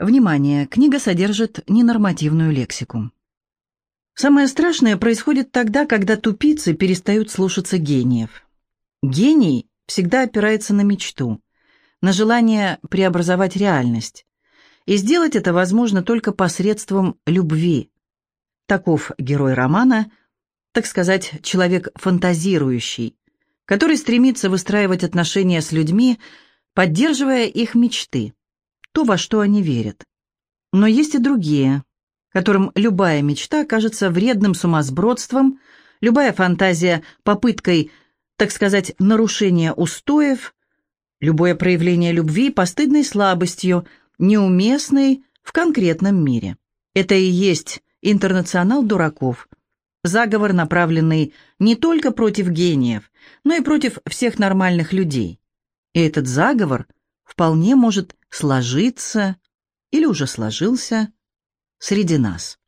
Внимание, книга содержит ненормативную лексику. Самое страшное происходит тогда, когда тупицы перестают слушаться гениев. Гений всегда опирается на мечту, на желание преобразовать реальность. И сделать это возможно только посредством любви. Таков герой романа, так сказать, человек фантазирующий, который стремится выстраивать отношения с людьми, поддерживая их мечты, то, во что они верят. Но есть и другие, которым любая мечта кажется вредным сумасбродством, любая фантазия – попыткой, так сказать, нарушения устоев, любое проявление любви – постыдной слабостью, неуместной в конкретном мире. Это и есть интернационал дураков, заговор, направленный не только против гениев, но и против всех нормальных людей. И этот заговор вполне может сложиться или уже сложился среди нас.